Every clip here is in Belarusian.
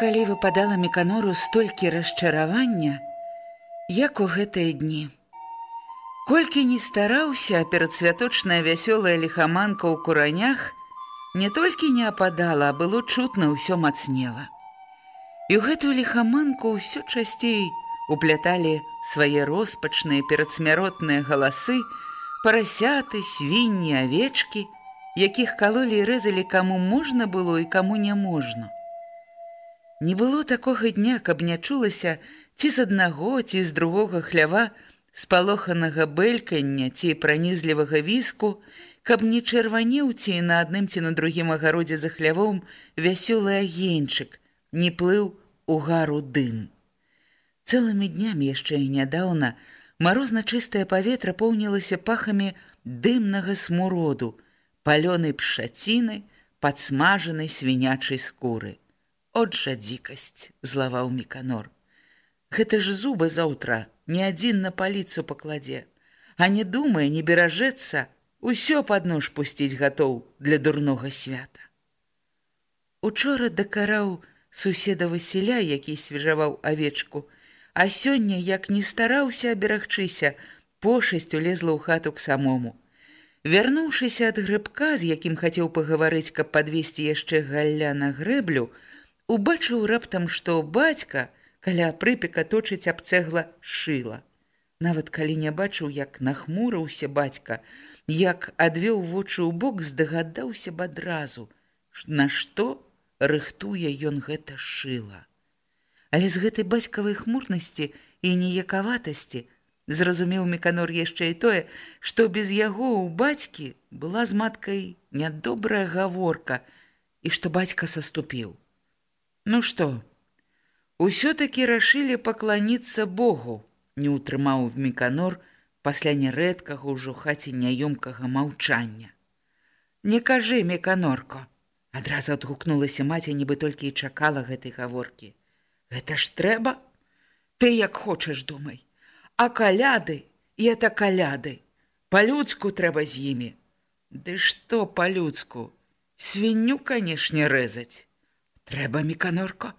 Калі выпадала меканору столькі расчаравання, як у гэтыя дні. Колькі не стараўся, перадсвяточная вясёлая лихаманка ў куранях не толькі не ападала, а было чутна ўсё мацнела. І ў гэтую лихаманку ўсё часцей упляталі свае роспачныя перадсмяротныя галасы, парасяты, свінні, авечкі, якіх калолі і рэзалі каму можна было і каму не можна. Не было такога дня, каб не чулася ці з аднаго, ці з другога хлява спалоханага бэлькання ці пранізлівага віску, каб не чырванеў ці на адным ці на другім агародзе за хлявом вясёлы агеньчык, не плыў у гару дым. Цэлымі днямі яшчэ і нядаўна марозна чыстае паветра поўнілася пахамі дымнага смуроду, палёнай пшаціны, падсмажанай свінячай скуры. От жа дзікасць, злаваў Міканор. Гэта ж зубы заўтра не адзін на паліцу пакладзе, а не думае, не беражэцца, усё пад нож пусціць гатоў для дурнога свята. Учора дакараў суседа Васіля, які свежаваў авечку, а сёння, як не стараўся аберагчыся, пошасць улезла ў хату к самому. Вярнуўшыся ад грыбка, з якім хацеў пагаварыць, каб падвесці яшчэ галля на грэблю, убачыў раптам, што бацька каля прыпека точыць аб цэгла шыла. Нават калі не бачыў, як нахмурыўся бацька, як адвёў вочы ў бок, здагадаўся б адразу, на што рыхтуе ён гэта шыла. Але з гэтай бацькавай хмурнасці і ніякаватасці зразумеў меканор яшчэ і тое, што без яго ў бацькі была з маткай нядобрая гаворка і што бацька саступіў. Ну што, усё-такі рашылі пакланіцца Богу, не ўтрымаў в меканор пасля нярэдкага ўжо хаце няёмкага маўчання. Не кажы, меканорко, адразу адгукнулася маці, нібы толькі і чакала гэтай гаворкі. Гэта ж трэба? Ты як хочаш думай, А каляды і это каляды. Па-людску трэба з імі. Ды што па-людску? Свінню, канешне, рэзаць. Трэба міканорко.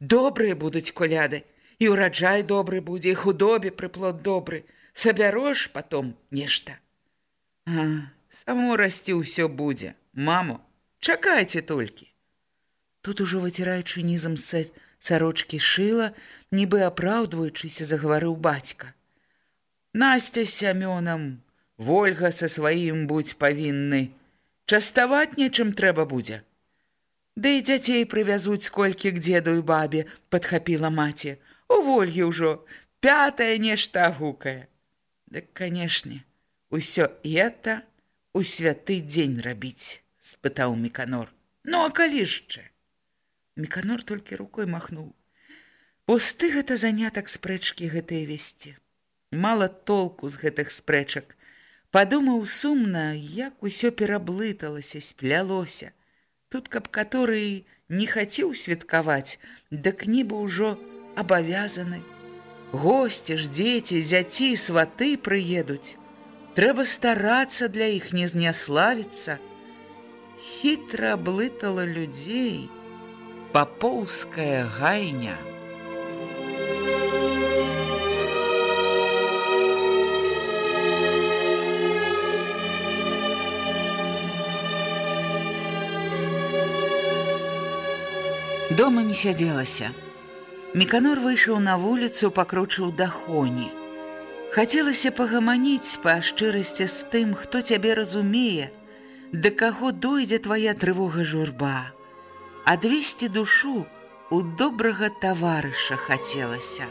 Добрыя будуць коляды, і ўраджай добры будзе, і худобе прыплод добры. Сабярош потом нешта. А, само расці ўсё будзе. Мамо, чакайце толькі. Тут ужо выціраючы нізам сарочкі шыла, нібы апраўдваючыся загаварыў бацька. Насця з сямёнам, Вольга са сваім будь павінны. Частаваць нечым трэба будзе. Да і дзяцей прывязуць сколькі к дзеду і бабе, падхапіла маці. У вольгі ўжо пятае нешта гукае. Дык, канешне, усё это у святы дзень рабіць, спытаў меканор. Ну а калі жчэ? Меканор толькі рукой махнуў. Пусты гэта занятак спрэчкі гэтыя весці. Мала толку з гэтых спрэчак. Падумаў сумна, як усё пераблыталася, сплялося тут каб который не хацеў святкаваць, дык нібы ўжо абавязаны. Госці ж, дзеці, зяці, сваты прыедуць. Трэба старацца для іх не зняславіцца. Хітра блытала людзей папоўская гайня. Дома не сядзелася. Міканор выйшаў на вуліцу, пакручыў дахоні. Хацелася пагаманіць па шчырасці з тым, хто цябе разумее, да каго дойдзе твая трывога журба. Адвесці душу у добрага таварыша хацелася.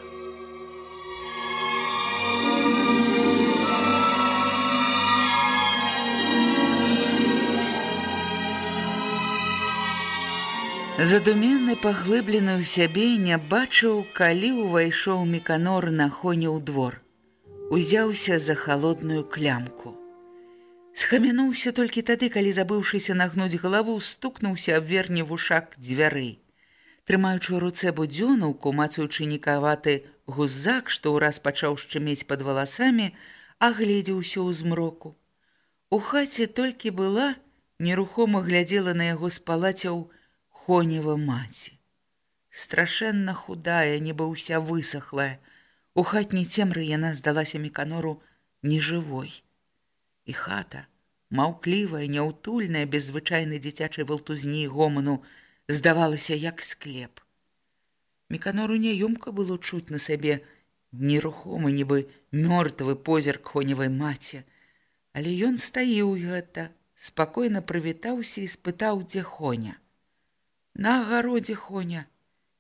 Задуменны паглыблены ў сябе не бачыў, калі ўвайшоў міканор на хоне ў двор. Узяўся за халодную клямку. Схамянуўся толькі тады, калі забыўшыся нагнуць галаву, стукнуўся аб верне вушак дзвяры. Трымаючы ў руцэ будзёнаўку, мацаючы некаваты гузак, што ўраз пачаў шчымець пад валасамі, агледзеўся ў змроку. У хаце толькі была, нерухома глядзела на яго спалацяў, Хонева маці. Страшэнна худая, нібы ўся высохлая. У хатняй цемры яна здалася міканору нежывой. І хата, маўклівая, няўтульная, без звычайнай дзіцячай валтузні і гоману, здавалася як склеп. Міканору няёмка было чуць на сабе нерухома, нібы мёртвы позірк хоневай маці. Але ён стаіў гэта, спакойна прывітаўся і спытаў, дзе хоня. На агародзе Хоня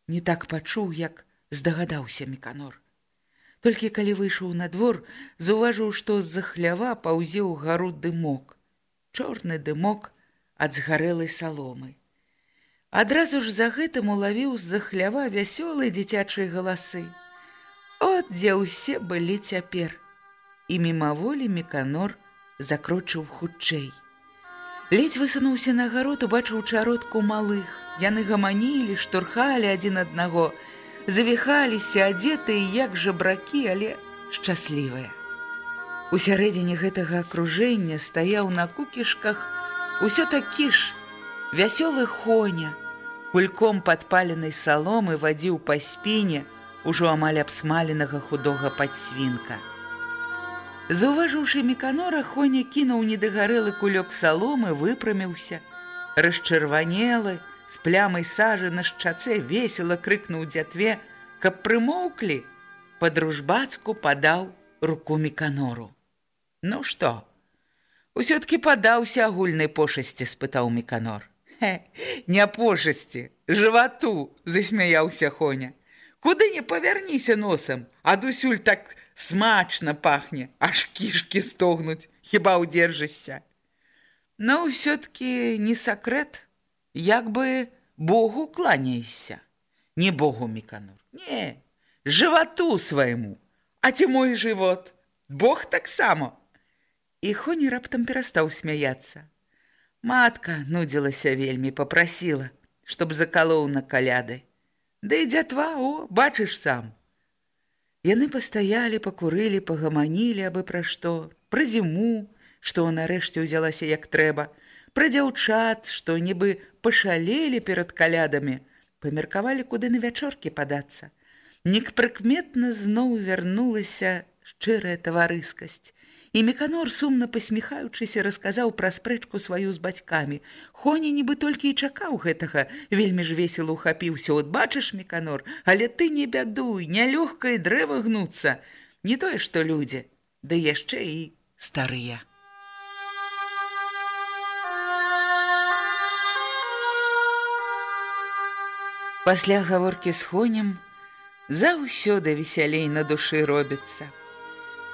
не так пачуў, як здагадаўся Меканор. Толькі калі выйшаў на двор, заўважыў, што з-за хлява паўзе ў гару дымок, чорны дымок ад згарэлай саломы. Адразу ж за гэтым улавіў з-за хлява вясёлыя дзіцячыя галасы. От дзе ўсе былі цяпер. І мімаволі Меканор закрочыў хутчэй. Ледзь высунуўся на гарод, убачыў чародку малых. Яны гаманілі, штурхалі адзін аднаго, завіхаліся, адзетыя як жабракі, але шчаслівыя. У сярэдзіне гэтага акружэння стаяў на кукішках усё такі ж вясёлы хоня, кульком падпаленай саломы вадзіў па спіне ужо амаль абсмаленага худога падсвінка. Заўважыўшы міканора, хоня кінуў недагарэлы кулёк саломы, выпраміўся, расчырванелы, з плямай сажы на шчацэ весела крыкнуў дзятве, каб прымоўклі, па-дружбацку падаў руку міканору. Ну што? Усё-ткі падаўся агульнай пошасці, спытаў міканор. Хе, не пошасці, жывату, засмяяўся Хоня. Куды не павярніся носам, адусюль так смачна пахне, аж кішкі стогнуць, хіба ўдзержышся. Но ўсё-ткі не сакрэт, як бы Богу кланяйся. Не Богу, Міканур, не, жывату свайму. А ці мой жывот? Бог таксама. І Хоні раптам перастаў смяяцца. Матка нудзілася вельмі, попрасіла, чтоб закалоў на каляды. Да і дзятва, о, бачыш сам. Яны пастаялі, пакурылі, пагаманілі абы пра што, пра зіму, што нарэшце ўзялася як трэба, пра дзяўчат, што нібы пашалелі перад калядамі, памеркавалі, куды на вячоркі падацца. Некпрыкметна зноў вярнулася шчырая таварыскасць. І Меканор, сумна пасміхаючыся, расказаў пра спрэчку сваю з бацькамі. Хоня нібы толькі і чакаў гэтага, вельмі ж весела ухапіўся. От бачыш, Меканор, але ты не бядуй, нялёгка і дрэва гнуцца. Не тое, што людзі, ды яшчэ і старыя. Пасля гаворкі з хонем заўсёды весялей на душы робіцца.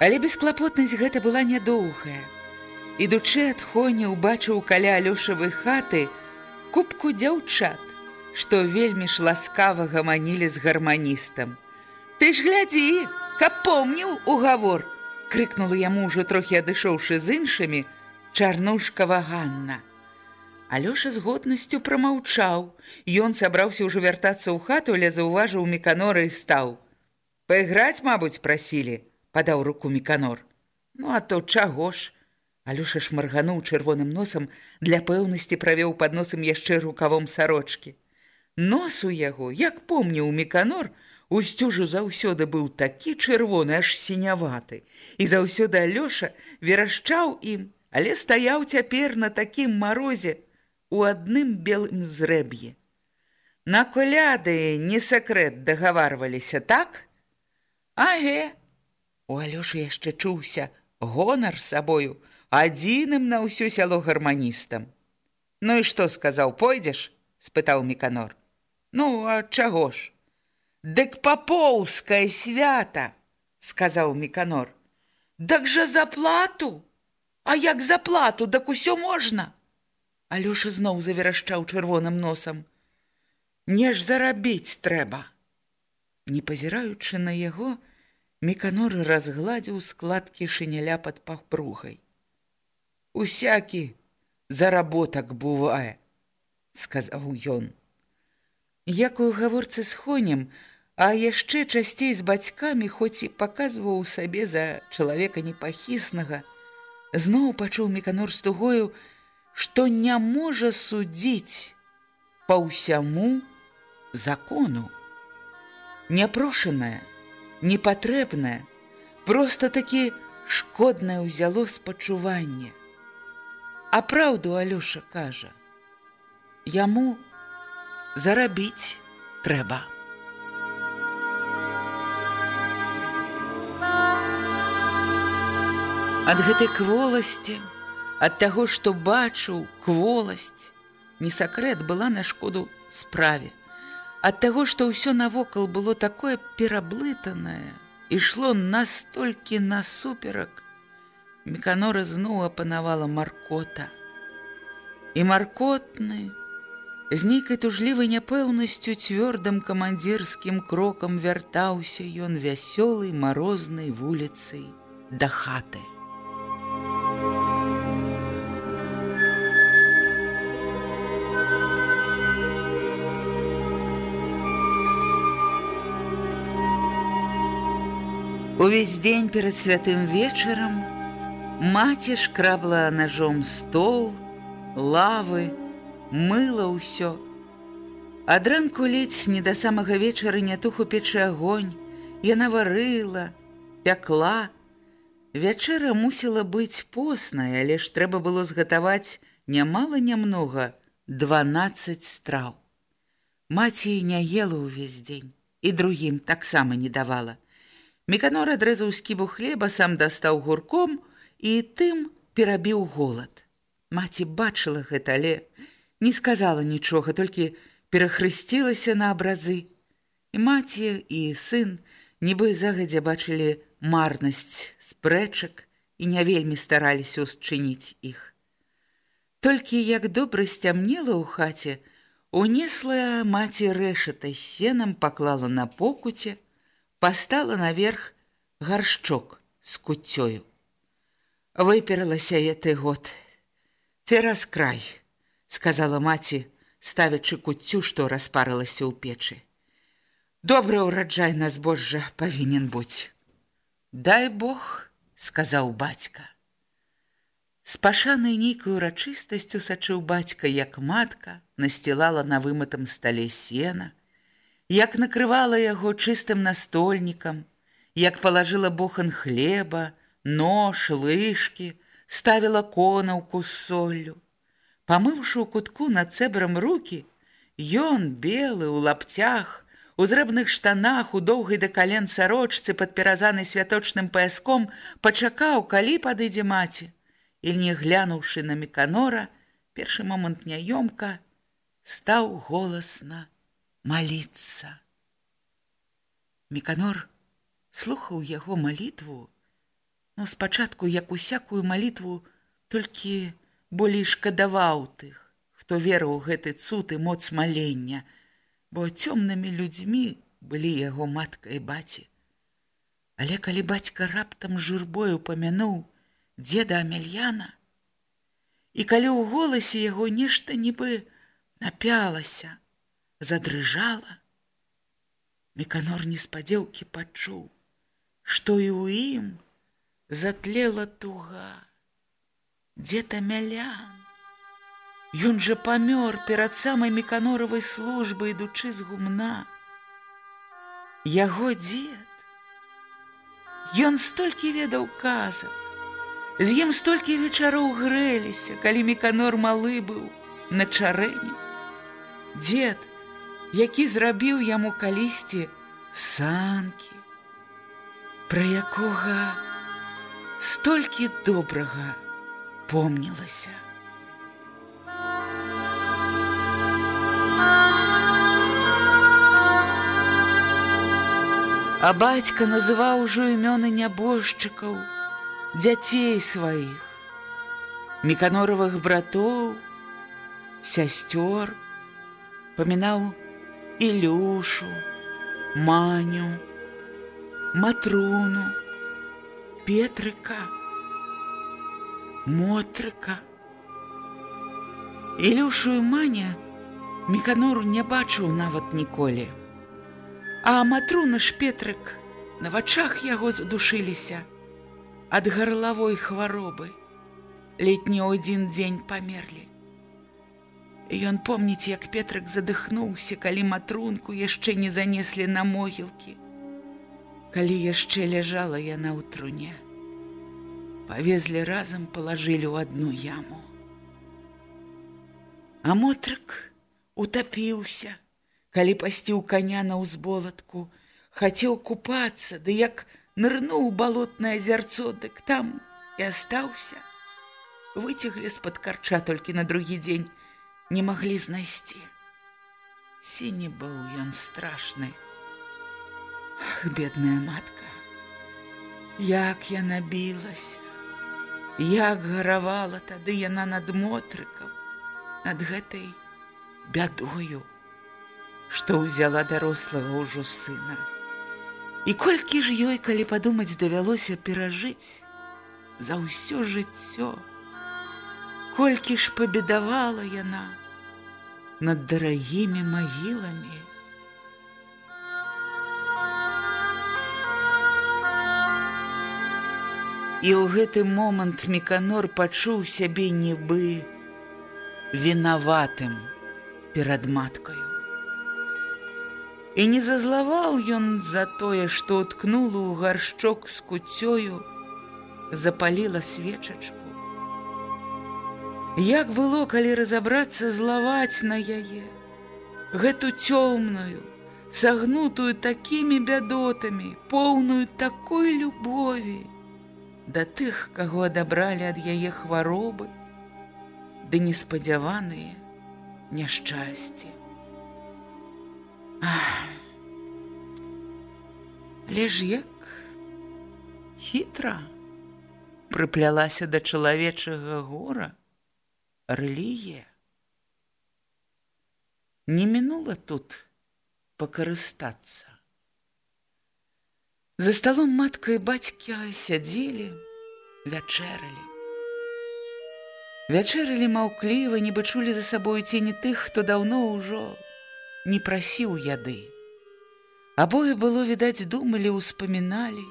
Але бесклапотнасць гэта была нядоўгая. Ідучы ад хоня убачыў каля алёшавай хаты кубку дзяўчат, што вельмі ж ласкава гаманілі з гарманістам. Ты ж глядзі, каб помніў угавор, крыкнула яму ўжо трохі адышоўшы з іншымі чарнушкава Ганна. Алёша з годнасцю прамаўчаў. Ён сабраўся ўжо вяртацца ў хату, але заўважыў меканора і стаў. Пайграць, мабуць, прасілі, падаў руку Меканор. Ну, а то чаго ж? Алёша шмаргануў чырвоным носам, для пэўнасці правёў пад носам яшчэ рукавом сарочкі. Нос у яго, як помніў Меканор, у сцюжу заўсёды быў такі чырвоны, аж сіняваты. І заўсёды Алёша верашчаў ім, але стаяў цяпер на такім марозе у адным белым зрэб'е. На коляды не сакрэт дагаварваліся, так? Аге! У Алёшы яшчэ чуўся гонар сабою, адзіным на ўсё сяло гарманістам. Ну і што сказаў, пойдзеш? спытаў Меканор. Ну, а чаго ж? Дык папоўскае свята, сказаў Меканор. Дак жа за плату? А як за плату, дак усё можна? Алёша зноў заверашчаў чырвоным носам. Не ж зарабіць трэба. Не пазіраючы на яго, Меканор разгладзіў складкі шыняля пад пахпругай. Усякі заработак бывае, сказаў ён. Як у гаворцы з хонем, а яшчэ часцей з бацькамі, хоць і паказваў сабе за чалавека непахіснага, зноў пачуў Меканор з тугою, што не можа судзіць па ўсяму закону. Няпрошанае, непатрэбнае, просто такі шкоднае ўзяло спачуванне. А праўду Алёша кажа: Яму зарабіць трэба. Ад гэтай кволасці, ад таго, што бачыў кволасць, не сакрэт была на шкоду справе. Ад таго, што ўсё навокал было такое пераблытанае, ішло настолькі насуперак, Меканора зноў апанавала маркота. І маркотны, з нейкай тужлівай няпэўнасцю цвёрдым камандзірскім крокам вяртаўся ён вясёлай марознай вуліцай да хаты. Увесь дзень перад святым вечарам маці шкрабла ножом стол, лавы, мыла ўсё. Ад ранку ледзь не да самага вечара не туху печы агонь, яна варыла, пякла. Вячэра мусіла быць посная, але ж трэба было згатаваць нямала нямнога 12 страў. Маці не ела ўвесь дзень і другім таксама не давала. Меканор адрэзаў скібу хлеба, сам дастаў гурком і тым перабіў голад. Маці бачыла гэта, але не сказала нічога, толькі перахрысцілася на абразы. І маці і сын нібы загадзя бачылі марнасць спрэчак і не вельмі стараліся ўсчыніць іх. Толькі як добра сцямнела ў хаце, унесла маці рэшатай сенам паклала на покуце, пастала наверх гаршчок з куццёю. Выперылася я ты год. Цераз край, сказала маці, ставячы куццю, што распарылася ў печы. Добры ўраджай на збожжа павінен быць. Дай Бог, сказаў бацька. З пашанай нейкую урачыстасцю сачыў бацька, як матка насцілала на вымытым стале сена, як накрывала яго чыстым настольнікам, як палажыла бохан хлеба, нож, лыжкі, ставіла конаўку з соллю. Памыўшы ў кутку над цэбрам руки, ён белы ў лапцях, у зрэбных штанах у доўгай да кален сарочцы падперазанай святочным паяском пачакаў, калі падыдзе маці, і не глянуўшы на меканора, першы момант няёмка стаў голасна маліцца. Меканор слухаў яго малітву, но спачатку, як усякую малітву, толькі болей шкадаваў тых, хто верыў гэты цуд і моц малення, бо цёмнымі людзьмі былі яго матка і баці. Але калі бацька раптам журбою памянуў дзеда Амельяна, і калі ў голасе яго нешта нібы напялася, задрыжала. Меканор неспадзеўкі пачуў, што і ў ім затлела туга. Дзе-то мялян. Ён жа памёр перад самай меканоравай службы, ідучы з гумна. Яго дзед. Ён столькі ведаў казак. З ім столькі вечароў грэліся, калі меканор малы быў на чарэне. Дзед, які зрабіў яму калісьці санкі, пра якога столькі добрага помнілася. А бацька называў ужо імёны нябожчыкаў, дзяцей сваіх, меканоровых братоў, сясцёр, памінаў Ілюшу, Маню, Матруну, Петрыка, Мотрыка. Ілюшу і Маня Меканору не бачыў нават ніколі. А Матруна ж Петрык на вачах яго задушыліся ад гарлавой хваробы. Летні адзін дзень памерлі. Ён помніць, як Петрык задыхнуўся, калі матрунку яшчэ не занеслі на могілкі. Калі яшчэ ляжала яна ў труне. Павезлі разам палажылі ў адну яму. А мотрык утапіўся, калі пасціў каня на ўзболатку, хацеў купацца, ды як нырнуў балотнае азярцо, дык там і астаўся. Выцеглі з-пад карча толькі на другі дзень, не маглі знайсці. Сіні быў ён страшны. Ах, бедная матка, як яна білася, як гаравала тады яна над мотрыкам, над гэтай бядою, што ўзяла дарослага ўжо сына. І колькі ж ёй, калі падумаць, давялося перажыць за ўсё жыццё, колькі ж пабедавала яна над дарагімі магіламі. І ў гэты момант меканор пачуў сябе нібы вінаватым перад маткаю. І не зазлаваў ён за тое, што уткнула ў гаршчок з куцёю, запаліла свечачку. Як было, калі разабрацца злаваць на яе, гэту цёмную, сагнутую такімі бядотамі, поўную такой любові, да тых, каго адабралі ад яе хваробы, ды неспадзяваныя няшчасці. Але ж як хітра прыплялася да чалавечага гора, рэлігія. Не мінула тут пакарыстацца. За сталом матка і бацька сядзелі, вячэралі. Вячэралі маўкліва, нібы чулі за сабою цені тых, хто даўно ўжо не прасіў яды. Абое было, відаць, думалі, успаміналі.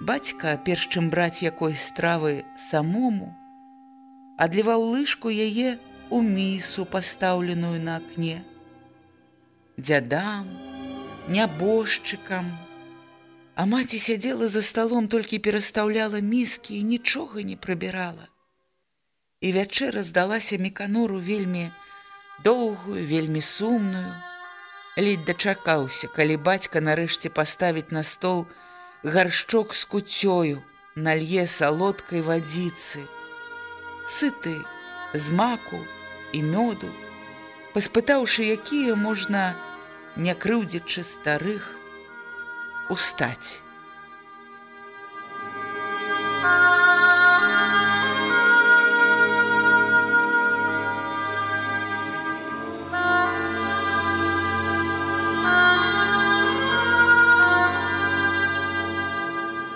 Бацька, перш чым браць якой стравы самому, адліваў лыжку яе у місу, пастаўленую на акне. Дзядам, нябожчыкам, А маці сядзела за сталом, толькі перастаўляла міскі і нічога не прыбірала. І вячэра здалася мекануру вельмі доўгую, вельмі сумную. Лідь дачакаўся, калі бацька нарэшце паставіць на стол гаршчок з куцёю, налье салодкай вадзіцы, сыты з маку і мёду, паспытаўшы, якія можна, не крыўдзячы старых, устаць.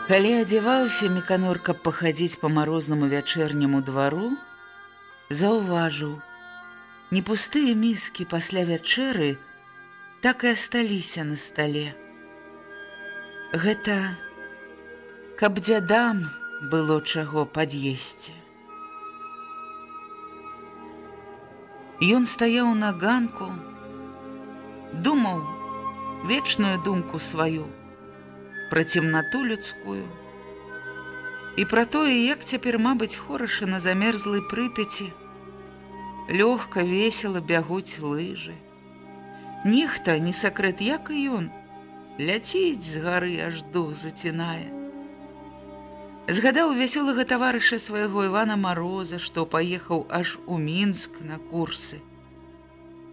Калі адзяваўся меканор, каб пахадзіць па марознаму вячэрняму двару, заўважыў, не пустыя міскі пасля вячэры так і асталіся на стале. Гэта каб дзядам было чаго пад'есці. Ён стаяў на ганку, думаў вечную думку сваю пра цемнату людскую і пра тое, як цяпер, мабыць, хораша на замерзлай прыпяці, лёгка весела бягуць лыжы. Ніхта не сакрэт, як і ён, ляціць з гары аж дух зацінае. Згадаў вясёлага таварыша свайго Івана Мароза, што паехаў аж у мінск на курсы.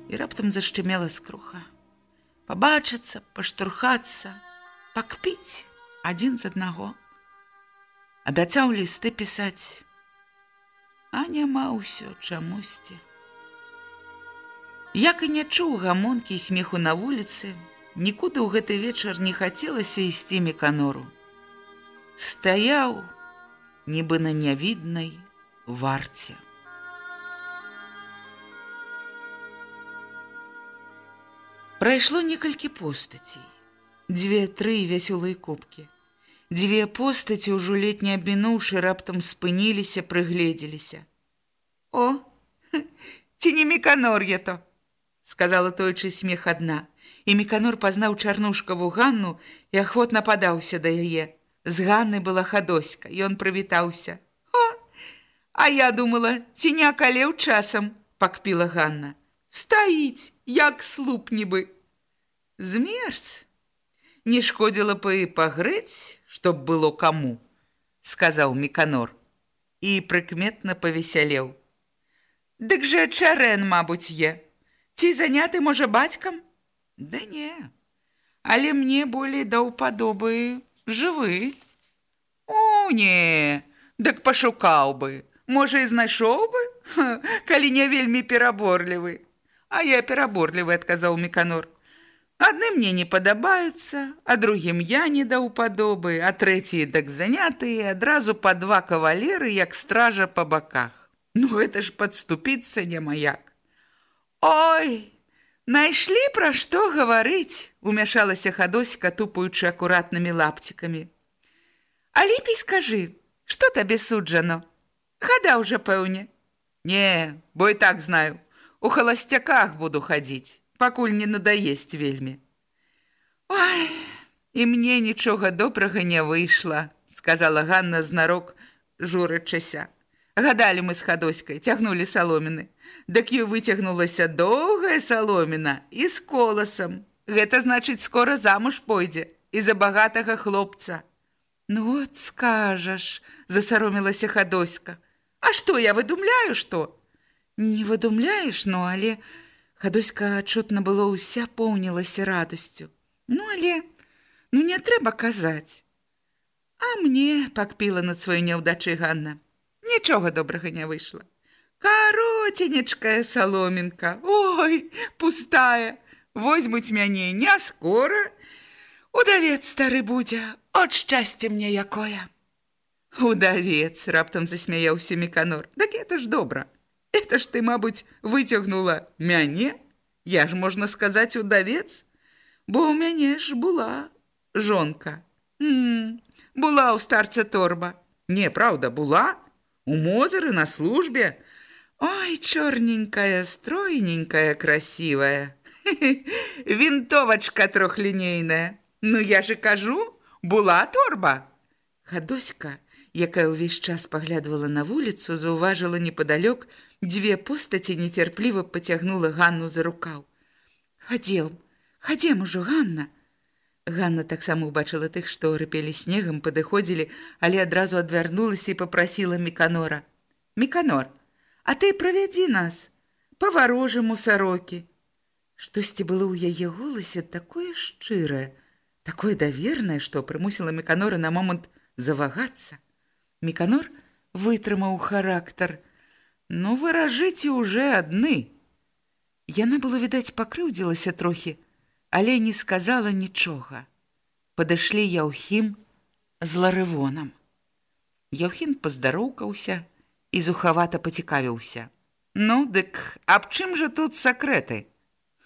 І раптам зашчымела скруха. Пабачыцца, паштурхацца, пакпіць адзін з аднаго. Абяцаў лісты пісаць, а няма ўсё чамусьці. Як і не чуў гамонкі смеху на вуліцы, нікуды ў гэты вечар не хацелася ісці меканору стаяў нібы на нявіднай варце. Прайшло некалькі постацей, дзве-тры вясёлыя кубкі. Дзве постаці ўжо летне абмінуўшы раптам спыніліся, прыгледзеліся. О, ці не меканор я то, сказала тойчы смех адна, і меканор пазнаў чарнушкаву Ганну і ахвотна падаўся да яе. З Ганны была хадоська, ён прывітаўся. О, а я думала, ці не акалеў часам, пакпіла Ганна. Стаіць, як слуп нібы. Змерз. Не шкодзіла бы і пагрэць, чтоб было каму, сказаў Меканор і прыкметна павесялеў. Дык жа чарэн, мабуць, е. Ці заняты можа бацькам? Да не. Але мне болей да ўпадобы жывы. О, не, дык пашукаў бы, можа і знайшоў бы, Ха, калі не вельмі пераборлівы. А я пераборлівы, адказаў Меканор. Адны мне не падабаюцца, а другім я не да ўпадобы, а трэція дак занятыя адразу па два кавалеры, як стража па баках. Ну гэта ж падступіцца не маяк. Ой, Найшлі пра што гаварыць, умяшалася хадоська, тупаючы акуратнымі лапцікамі. А ліпей скажы, што табе суджано? Хада ўжо пэўне. Не, бо і так знаю. У халасцяках буду хадзіць, пакуль не надаесць вельмі. Ой, і мне нічога добрага не выйшла, сказала Ганна знарок, журачася. Гадалі мы з хадоськай, цягнулі саломіны. Дык і выцягнулася доўгая саломіна і з коласам. Гэта значыць, скора замуж пойдзе і за багатага хлопца. Ну от скажаш, засаромілася хадоська. А што я выдумляю, што? Не выдумляеш, ну, але хадоська чутна было ўся поўнілася радасцю. Ну, але ну не трэба казаць. А мне пакпіла над сваёй няўдачай Ганна. Нічога добрага не выйшла. Каротенечкая саломінка, Ой, пустая, возьмуць мяне не скора. Удавец стары будзе, от шчасця мне якое. Удавец, раптам засмяяўся Меканор. Дак это ж добра. Это ж ты, мабыць, выцягнула мяне. Я ж, можна сказаць, удавец, бо ў мяне ж была жонка. М -м, была ў старца торба. Не, праўда, была, У Мозыры на службе? Ой, черненькая, стройненькая, красивая. Винтовочка трохлинейная. Ну, я же кажу, была торба. Хадоська, якая ўвесь час паглядвала на вуліцу, заўважыла непадалёк, дзве постаці нецярпліва пацягнула Ганну за рукаў. Хадзем, хадзем ужо, Ганна. Ганна таксама ўбачыла тых, што рыпелі снегам, падыходзілі, але адразу адвярнулася і попрасіла Меканора. «Меканор, а ты правядзі нас, па-варожаму сарокі». Штосьці было ў яе голасе такое шчырае, такое давернае, што прымусіла Меканора на момант завагацца. Меканор вытрымаў характар. «Ну, выражыце ўжо адны». Яна было, відаць, пакрыўдзілася трохі, але не сказала нічога. Падышлі Яўхім з ларывонам. Яўхін паздароўкаўся і зухавата пацікавіўся. Ну, дык аб чым жа тут сакрэты?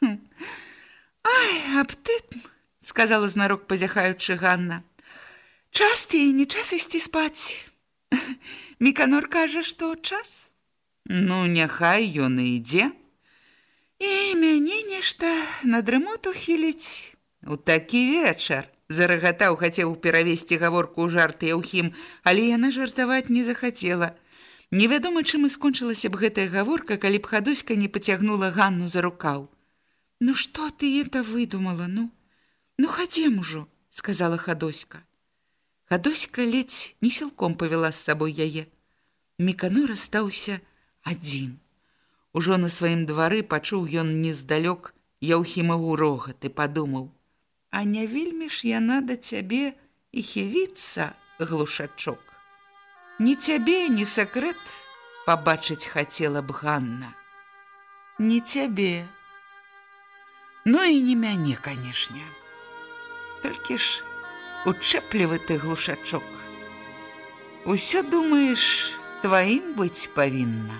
Хм. Ай, абтытм, сказала знарок пазяхаючы Ганна. Часці і не час ісці спаць. Міканор кажа, што час. Ну, няхай ён і ідзе. І мяне нешта на дрымоту хіліць. У такі вечар зарагатаў хацеў перавесці гаворку ў жарты Яўхім, але яна жартаваць не захацела. Невядома, чым і скончылася б гэтая гаворка, калі б хадоська не пацягнула Ганну за рукаў. Ну што ты это выдумала, ну? Ну хадзем ужо, сказала хадоська. Хадоська ледзь не сілком павяла з сабой яе. Міканор астаўся адзін. Ужо на сваім двары пачуў ён нездалёк Яўхімаву рогат і падумаў: « А не вельмі ж яна да цябе і хіліцца, глушачок. Ні цябе, ні сакрэт пабачыць хацела б Ганна. Не цябе. Ну і не мяне, канешне. Толькі ж учэплівы ты глушачок. Усё думаеш, тваім быць павінна.